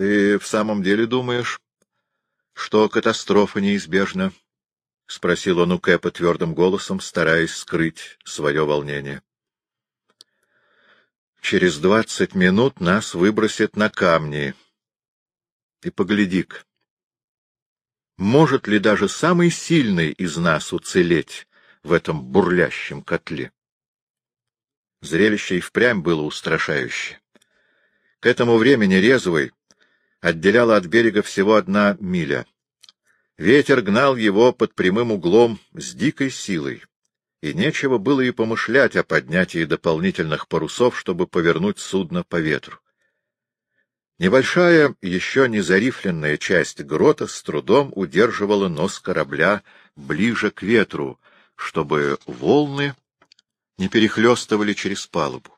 Ты в самом деле думаешь, что катастрофа неизбежна? — спросил он у Кэпа твердым голосом, стараясь скрыть свое волнение. — Через двадцать минут нас выбросят на камни. И погляди-ка, может ли даже самый сильный из нас уцелеть в этом бурлящем котле? Зрелище и впрямь было устрашающее. К этому времени резвый отделяла от берега всего одна миля. Ветер гнал его под прямым углом с дикой силой, и нечего было и помышлять о поднятии дополнительных парусов, чтобы повернуть судно по ветру. Небольшая, еще не зарифленная часть грота с трудом удерживала нос корабля ближе к ветру, чтобы волны не перехлестывали через палубу.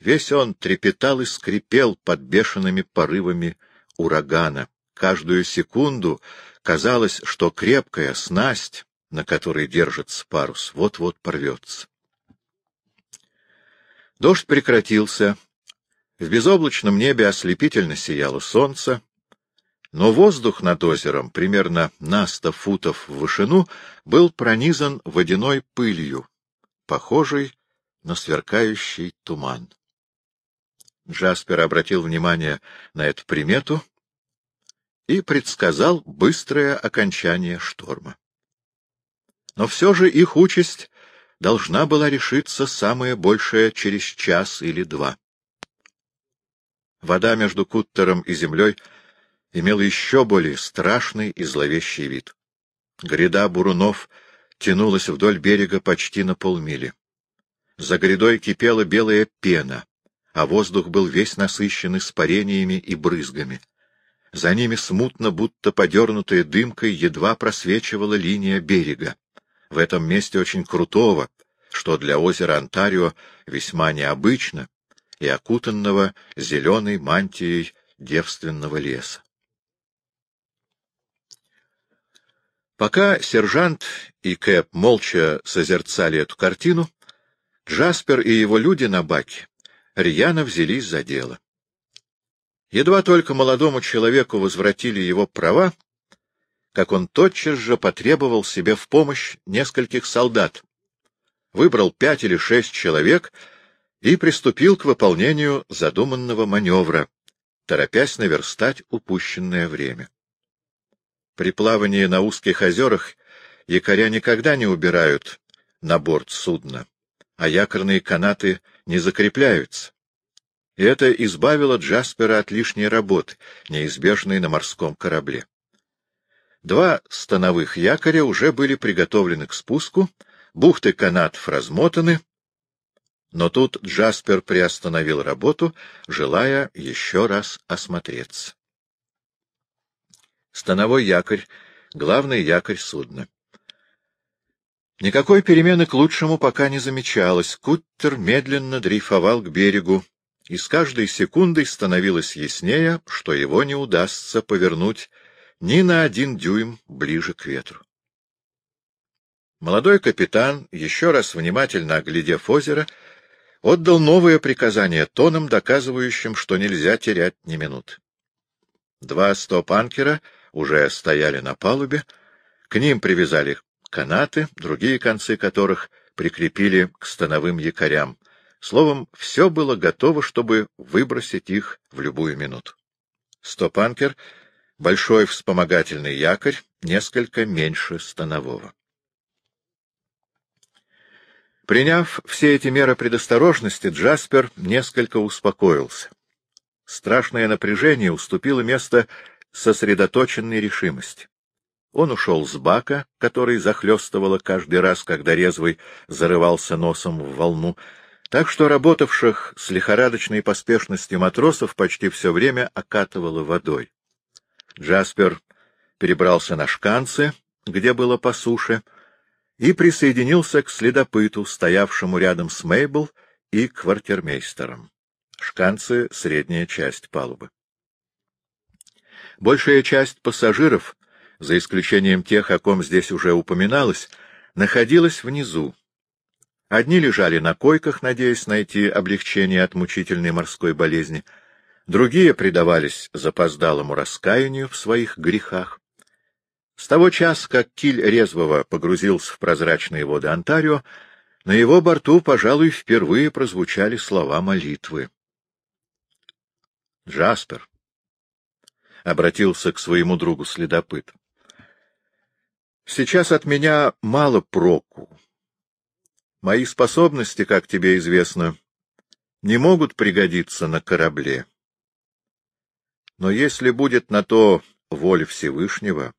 Весь он трепетал и скрипел под бешеными порывами урагана. Каждую секунду казалось, что крепкая снасть, на которой держится парус, вот-вот порвется. Дождь прекратился. В безоблачном небе ослепительно сияло солнце, но воздух над озером, примерно на сто футов в вышину, был пронизан водяной пылью, похожей на сверкающий туман. Джаспер обратил внимание на эту примету и предсказал быстрое окончание шторма. Но все же их участь должна была решиться самое большее через час или два. Вода между Куттером и землей имела еще более страшный и зловещий вид. Гряда бурунов тянулась вдоль берега почти на полмили. За грядой кипела белая пена а воздух был весь насыщен испарениями и брызгами. За ними смутно, будто подернутая дымкой, едва просвечивала линия берега. В этом месте очень крутого, что для озера Онтарио весьма необычно, и окутанного зеленой мантией девственного леса. Пока сержант и Кэп молча созерцали эту картину, Джаспер и его люди на баке рьяно взялись за дело. Едва только молодому человеку возвратили его права, как он тотчас же потребовал себе в помощь нескольких солдат, выбрал пять или шесть человек и приступил к выполнению задуманного маневра, торопясь наверстать упущенное время. При плавании на узких озерах якоря никогда не убирают на борт судна, а якорные канаты не закрепляются. И это избавило Джаспера от лишней работы, неизбежной на морском корабле. Два становых якоря уже были приготовлены к спуску, бухты канатов размотаны, но тут Джаспер приостановил работу, желая еще раз осмотреться. Становой якорь — главный якорь судна. Никакой перемены к лучшему пока не замечалось. Куттер медленно дрейфовал к берегу, и с каждой секундой становилось яснее, что его не удастся повернуть ни на один дюйм ближе к ветру. Молодой капитан, еще раз внимательно оглядев озеро, отдал новое приказание тоном, доказывающим, что нельзя терять ни минут. Два стоп-анкера уже стояли на палубе, к ним привязали канаты, другие концы которых прикрепили к становым якорям. Словом, все было готово, чтобы выбросить их в любую минуту. Стопанкер — большой вспомогательный якорь, несколько меньше станового. Приняв все эти меры предосторожности, Джаспер несколько успокоился. Страшное напряжение уступило место сосредоточенной решимости. Он ушел с бака, который захлестывало каждый раз, когда резвый зарывался носом в волну, так что работавших с лихорадочной поспешностью матросов почти все время окатывало водой. Джаспер перебрался на шканцы, где было по суше, и присоединился к следопыту, стоявшему рядом с Мейбл и квартирмейстером. Шканцы — средняя часть палубы. Большая часть пассажиров за исключением тех, о ком здесь уже упоминалось, находилась внизу. Одни лежали на койках, надеясь найти облегчение от мучительной морской болезни, Другие предавались запоздалому раскаянию в своих грехах. С того часа, как киль резвого погрузился в прозрачные воды Онтарио, на его борту, пожалуй, впервые прозвучали слова молитвы. Джаспер обратился к своему другу следопыт. Сейчас от меня мало проку. Мои способности, как тебе известно, не могут пригодиться на корабле. Но если будет на то воля Всевышнего,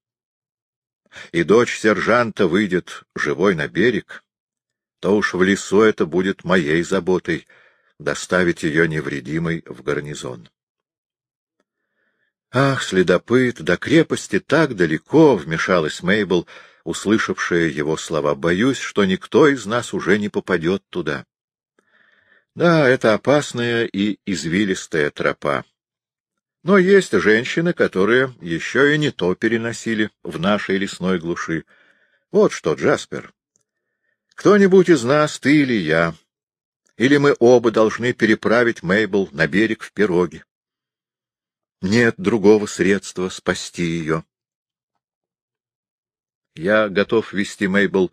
и дочь сержанта выйдет живой на берег, то уж в лесу это будет моей заботой — доставить ее невредимой в гарнизон. Ах, следопыт, до крепости так далеко, — вмешалась Мейбл, услышавшая его слова. Боюсь, что никто из нас уже не попадет туда. Да, это опасная и извилистая тропа. Но есть женщины, которые еще и не то переносили в нашей лесной глуши. Вот что, Джаспер, кто-нибудь из нас, ты или я, или мы оба должны переправить Мейбл на берег в пироге. Нет другого средства спасти ее. Я готов вести Мейбл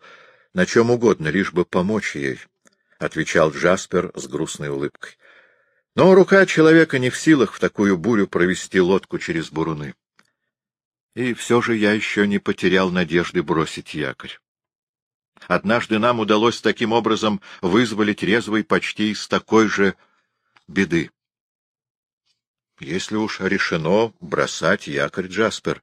на чем угодно, лишь бы помочь ей, — отвечал Джаспер с грустной улыбкой. Но рука человека не в силах в такую бурю провести лодку через буруны. И все же я еще не потерял надежды бросить якорь. Однажды нам удалось таким образом вызволить резвый почти из такой же беды. Если уж решено бросать якорь, Джаспер,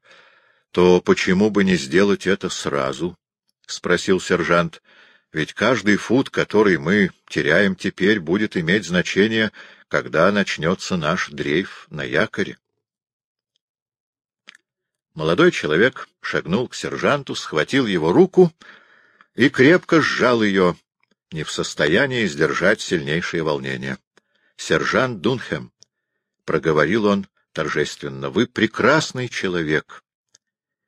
то почему бы не сделать это сразу? — спросил сержант. — Ведь каждый фут, который мы теряем теперь, будет иметь значение, когда начнется наш дрейф на якоре. Молодой человек шагнул к сержанту, схватил его руку и крепко сжал ее, не в состоянии сдержать сильнейшее волнение. Сержант Дунхэм, — проговорил он торжественно, — вы прекрасный человек,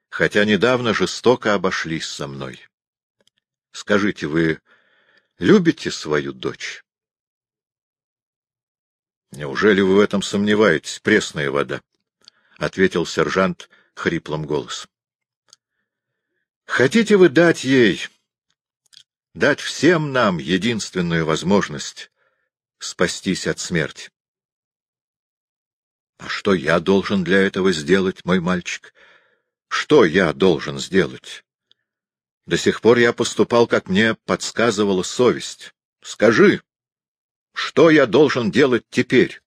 хотя недавно жестоко обошлись со мной. Скажите, вы любите свою дочь? — Неужели вы в этом сомневаетесь, пресная вода? — ответил сержант хриплым голосом. — Хотите вы дать ей, дать всем нам единственную возможность спастись от смерти? А что я должен для этого сделать, мой мальчик? Что я должен сделать? До сих пор я поступал, как мне подсказывала совесть. Скажи, что я должен делать теперь?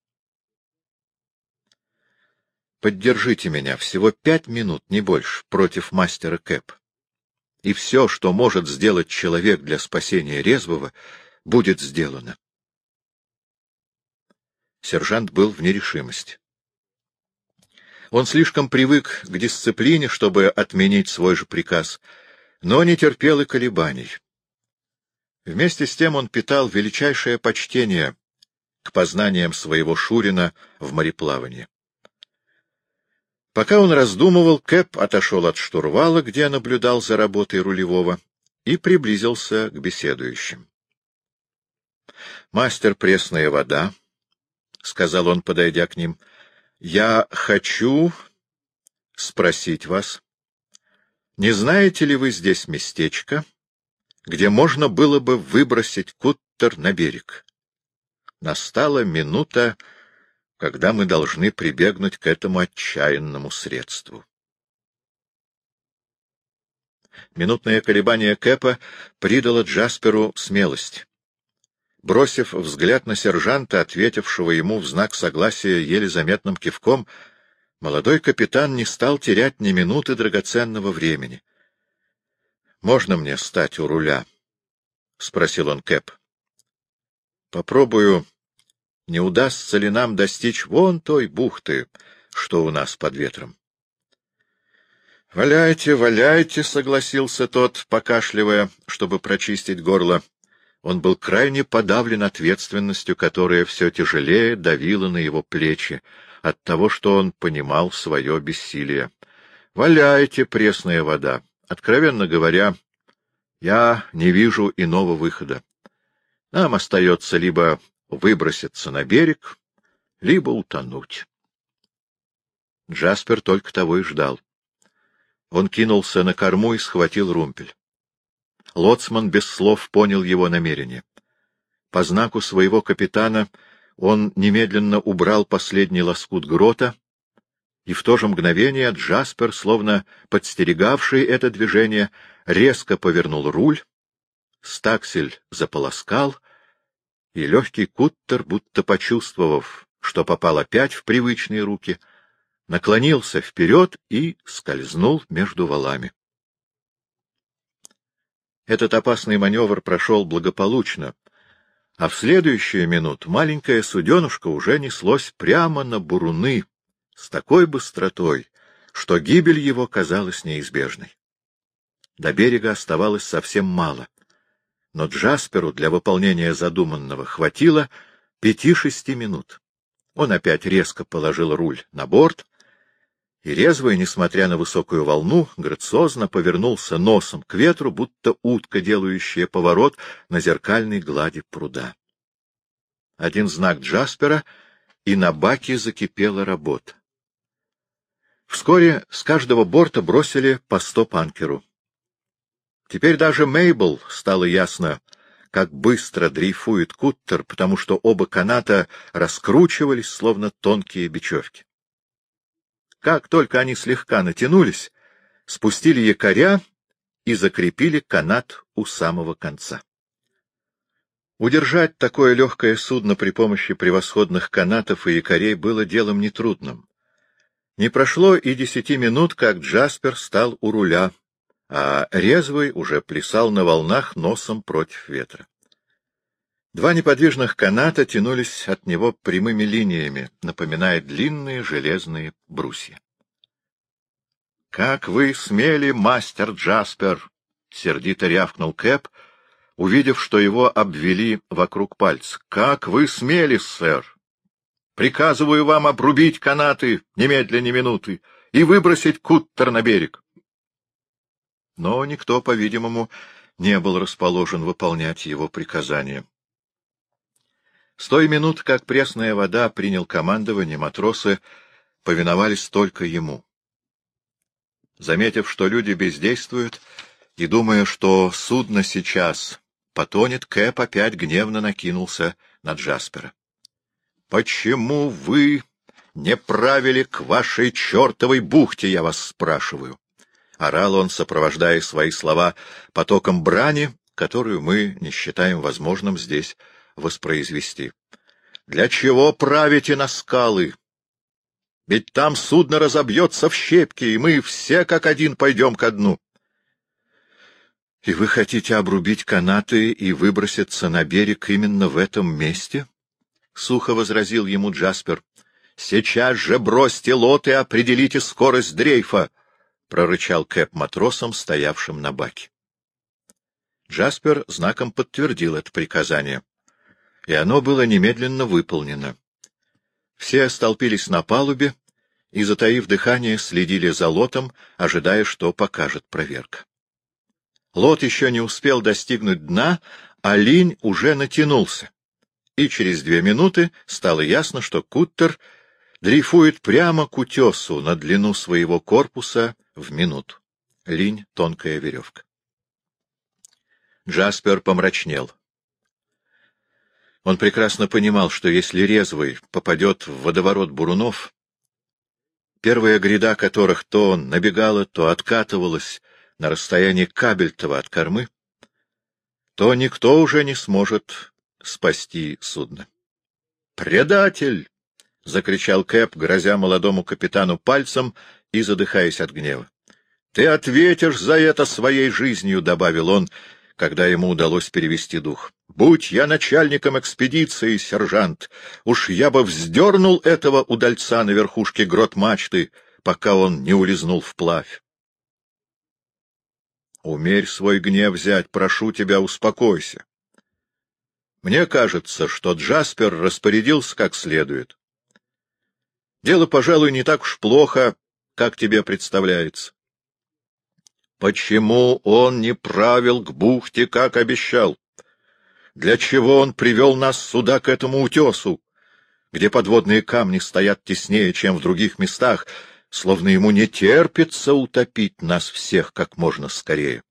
Поддержите меня всего пять минут, не больше, против мастера Кэп. И все, что может сделать человек для спасения резвого, будет сделано. Сержант был в нерешимости. Он слишком привык к дисциплине, чтобы отменить свой же приказ, но не терпел и колебаний. Вместе с тем он питал величайшее почтение к познаниям своего Шурина в мореплавании. Пока он раздумывал, Кэп отошел от штурвала, где наблюдал за работой рулевого, и приблизился к беседующим. — Мастер пресная вода, — сказал он, подойдя к ним, — я хочу спросить вас, не знаете ли вы здесь местечко, где можно было бы выбросить куттер на берег? Настала минута, когда мы должны прибегнуть к этому отчаянному средству. Минутное колебание Кэпа придало Джасперу смелость. Бросив взгляд на сержанта, ответившего ему в знак согласия еле заметным кивком, молодой капитан не стал терять ни минуты драгоценного времени. — Можно мне стать у руля? — спросил он Кэп. — Попробую, не удастся ли нам достичь вон той бухты, что у нас под ветром. — Валяйте, валяйте, — согласился тот, покашливая, чтобы прочистить горло. Он был крайне подавлен ответственностью, которая все тяжелее давила на его плечи, от того, что он понимал свое бессилие. «Валяйте, пресная вода! Откровенно говоря, я не вижу иного выхода. Нам остается либо выброситься на берег, либо утонуть. Джаспер только того и ждал. Он кинулся на корму и схватил румпель. Лоцман без слов понял его намерение. По знаку своего капитана он немедленно убрал последний лоскут грота, и в то же мгновение Джаспер, словно подстерегавший это движение, резко повернул руль, стаксель заполоскал, и легкий куттер, будто почувствовав, что попал опять в привычные руки, наклонился вперед и скользнул между валами. Этот опасный маневр прошел благополучно, а в следующую минуту маленькая суденушка уже неслось прямо на буруны с такой быстротой, что гибель его казалась неизбежной. До берега оставалось совсем мало, но Джасперу для выполнения задуманного хватило пяти-шести минут. Он опять резко положил руль на борт, и резвый, несмотря на высокую волну, грациозно повернулся носом к ветру, будто утка, делающая поворот на зеркальной глади пруда. Один знак Джаспера, и на баке закипела работа. Вскоре с каждого борта бросили по сто панкеру. Теперь даже Мейбл стало ясно, как быстро дрейфует куттер, потому что оба каната раскручивались, словно тонкие бечевки. Как только они слегка натянулись, спустили якоря и закрепили канат у самого конца. Удержать такое легкое судно при помощи превосходных канатов и якорей было делом нетрудным. Не прошло и десяти минут, как Джаспер стал у руля, а резвый уже плясал на волнах носом против ветра. Два неподвижных каната тянулись от него прямыми линиями, напоминая длинные железные брусья. — Как вы смели, мастер Джаспер! — сердито рявкнул Кэп, увидев, что его обвели вокруг пальца. — Как вы смели, сэр! Приказываю вам обрубить канаты немедленно минуты и выбросить куттер на берег. Но никто, по-видимому, не был расположен выполнять его приказания. С той минуты, как пресная вода принял командование, матросы повиновались только ему. Заметив, что люди бездействуют, и думая, что судно сейчас потонет, Кэп опять гневно накинулся на Джаспера. — Почему вы не правили к вашей чертовой бухте, я вас спрашиваю? Орал он, сопровождая свои слова потоком брани, которую мы не считаем возможным здесь воспроизвести. — Для чего правите на скалы? Ведь там судно разобьется в щепки, и мы все как один пойдем ко дну. — И вы хотите обрубить канаты и выброситься на берег именно в этом месте? — сухо возразил ему Джаспер. — Сейчас же бросьте лот и определите скорость дрейфа! — прорычал Кэп матросом, стоявшим на баке. Джаспер знаком подтвердил это приказание, и оно было немедленно выполнено. Все столпились на палубе и, затаив дыхание, следили за лотом, ожидая, что покажет проверка. Лот еще не успел достигнуть дна, а линь уже натянулся и через две минуты стало ясно, что Куттер дрейфует прямо к утесу на длину своего корпуса в минуту. Линь — тонкая веревка. Джаспер помрачнел. Он прекрасно понимал, что если резвый попадет в водоворот бурунов, первая гряда которых то набегала, то откатывалась на расстоянии кабельтова от кормы, то никто уже не сможет спасти судно. «Предатель!» — закричал Кэп, грозя молодому капитану пальцем и задыхаясь от гнева. «Ты ответишь за это своей жизнью», — добавил он, когда ему удалось перевести дух. «Будь я начальником экспедиции, сержант, уж я бы вздернул этого удальца на верхушке грот мачты, пока он не улизнул вплавь». «Умерь свой гнев взять, прошу тебя, успокойся. Мне кажется, что Джаспер распорядился как следует. Дело, пожалуй, не так уж плохо, как тебе представляется. Почему он не правил к бухте, как обещал? Для чего он привел нас сюда, к этому утесу? где подводные камни стоят теснее, чем в других местах, словно ему не терпится утопить нас всех как можно скорее.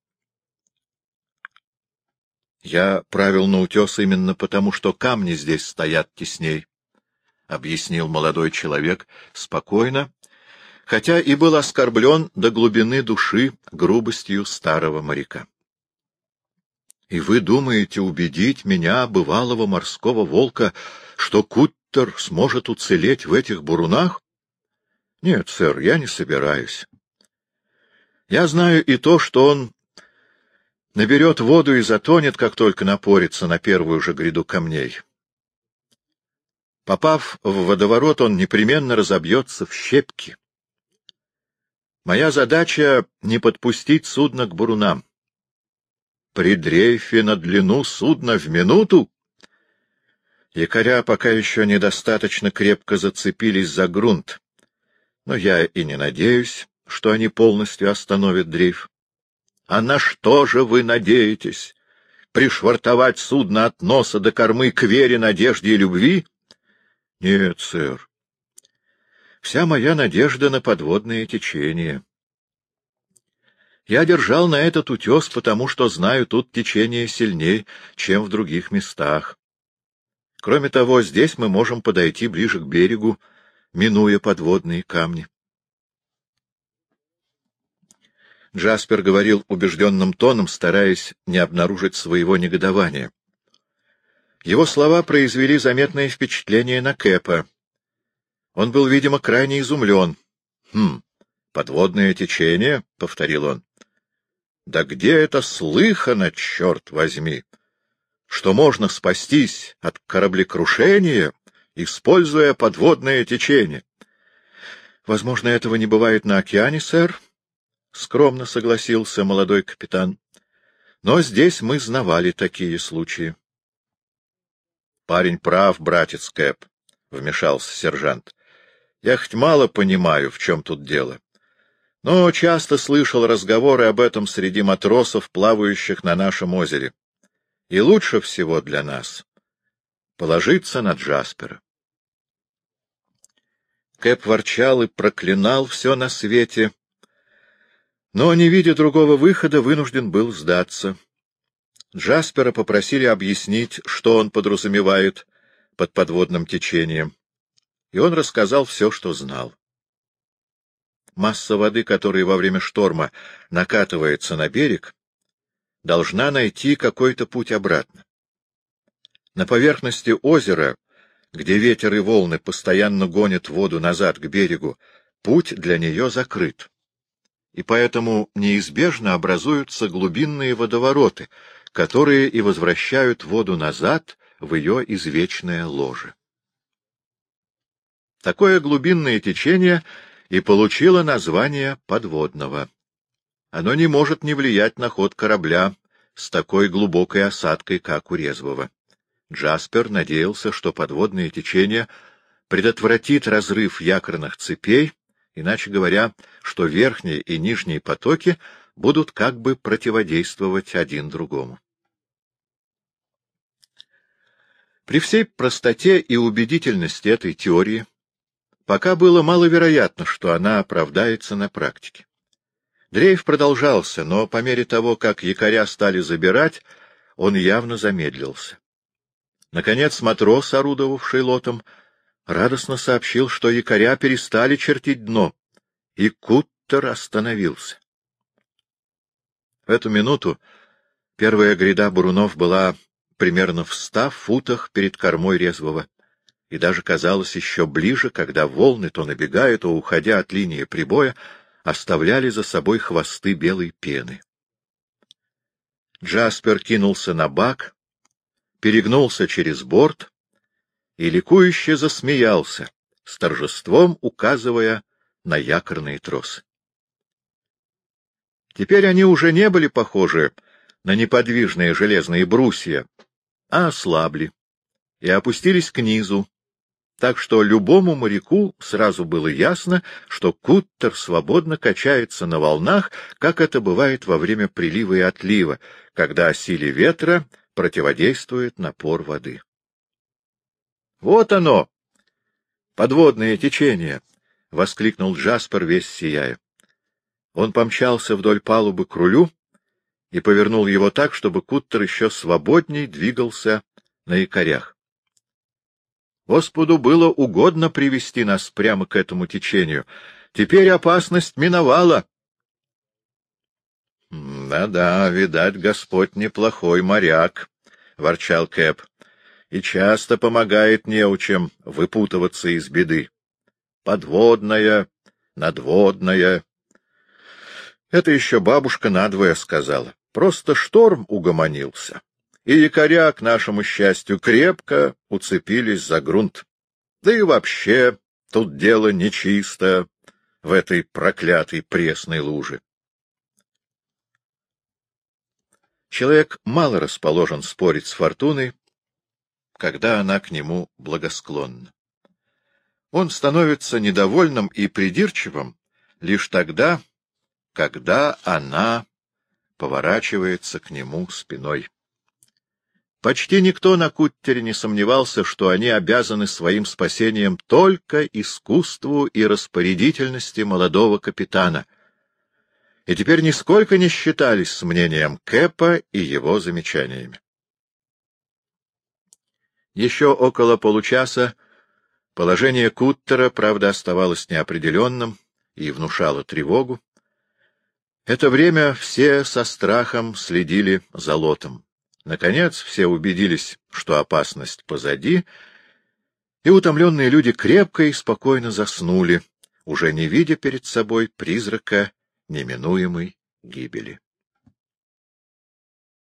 Я правил на утес именно потому, что камни здесь стоят тесней, — объяснил молодой человек спокойно, хотя и был оскорблен до глубины души грубостью старого моряка. — И вы думаете убедить меня, бывалого морского волка, что Куттер сможет уцелеть в этих бурунах? — Нет, сэр, я не собираюсь. Я знаю и то, что он наберет воду и затонет, как только напорится на первую же гряду камней. Попав в водоворот, он непременно разобьется в щепки. Моя задача — не подпустить судно к бурунам. При дрейфе на длину судна в минуту? Якоря пока еще недостаточно крепко зацепились за грунт, но я и не надеюсь, что они полностью остановят дрейф. А на что же вы надеетесь? Пришвартовать судно от носа до кормы к вере, надежде и любви? Нет, сэр. Вся моя надежда на подводное течение. Я держал на этот утес, потому что знаю, тут течение сильнее, чем в других местах. Кроме того, здесь мы можем подойти ближе к берегу, минуя подводные камни. Джаспер говорил убежденным тоном, стараясь не обнаружить своего негодования. Его слова произвели заметное впечатление на Кэпа. Он был, видимо, крайне изумлен. — Хм, подводное течение? — повторил он. — Да где это слыхано, черт возьми? Что можно спастись от кораблекрушения, используя подводное течение? — Возможно, этого не бывает на океане, сэр, — скромно согласился молодой капитан. — Но здесь мы знавали такие случаи. — Парень прав, братец Кэп, — вмешался сержант. Я хоть мало понимаю, в чем тут дело. Но часто слышал разговоры об этом среди матросов, плавающих на нашем озере. И лучше всего для нас положиться на Джаспера. Кэп ворчал и проклинал все на свете, но, не видя другого выхода, вынужден был сдаться. Джаспера попросили объяснить, что он подразумевает под подводным течением и он рассказал все, что знал. Масса воды, которая во время шторма накатывается на берег, должна найти какой-то путь обратно. На поверхности озера, где ветер и волны постоянно гонят воду назад к берегу, путь для нее закрыт. И поэтому неизбежно образуются глубинные водовороты, которые и возвращают воду назад в ее извечное ложе. Такое глубинное течение и получило название подводного. Оно не может не влиять на ход корабля с такой глубокой осадкой, как у резвого. Джаспер надеялся, что подводное течение предотвратит разрыв якорных цепей, иначе говоря, что верхние и нижние потоки будут как бы противодействовать один другому. При всей простоте и убедительности этой теории Пока было маловероятно, что она оправдается на практике. Дрейф продолжался, но по мере того, как якоря стали забирать, он явно замедлился. Наконец матрос, орудовавший лотом, радостно сообщил, что якоря перестали чертить дно, и куттер остановился. В эту минуту первая гряда бурунов была примерно в ста футах перед кормой резвого и даже казалось еще ближе, когда волны, то набегая, то уходя от линии прибоя, оставляли за собой хвосты белой пены. Джаспер кинулся на бак, перегнулся через борт и ликующе засмеялся, с торжеством указывая на якорные тросы. Теперь они уже не были похожи на неподвижные железные брусья, а ослабли и опустились к низу, так что любому моряку сразу было ясно, что куттер свободно качается на волнах, как это бывает во время прилива и отлива, когда силе ветра противодействует напор воды. — Вот оно! Подводное течение! — воскликнул Джаспер, весь сияя. Он помчался вдоль палубы к рулю и повернул его так, чтобы куттер еще свободней двигался на якорях. Господу было угодно привести нас прямо к этому течению. Теперь опасность миновала. Да — видать, Господь неплохой моряк, — ворчал Кэп, — и часто помогает неучам выпутываться из беды. Подводная, надводная. Это еще бабушка надвое сказала. Просто шторм угомонился, и якоря, к нашему счастью, крепко уцепились за грунт. Да и вообще тут дело нечисто в этой проклятой пресной луже. Человек мало расположен спорить с фортуной, когда она к нему благосклонна. Он становится недовольным и придирчивым лишь тогда, когда она поворачивается к нему спиной. Почти никто на Куттере не сомневался, что они обязаны своим спасением только искусству и распорядительности молодого капитана, и теперь нисколько не считались с мнением Кэпа и его замечаниями. Еще около получаса положение Куттера, правда, оставалось неопределенным и внушало тревогу. Это время все со страхом следили за лотом. Наконец все убедились, что опасность позади, и утомленные люди крепко и спокойно заснули, уже не видя перед собой призрака неминуемой гибели.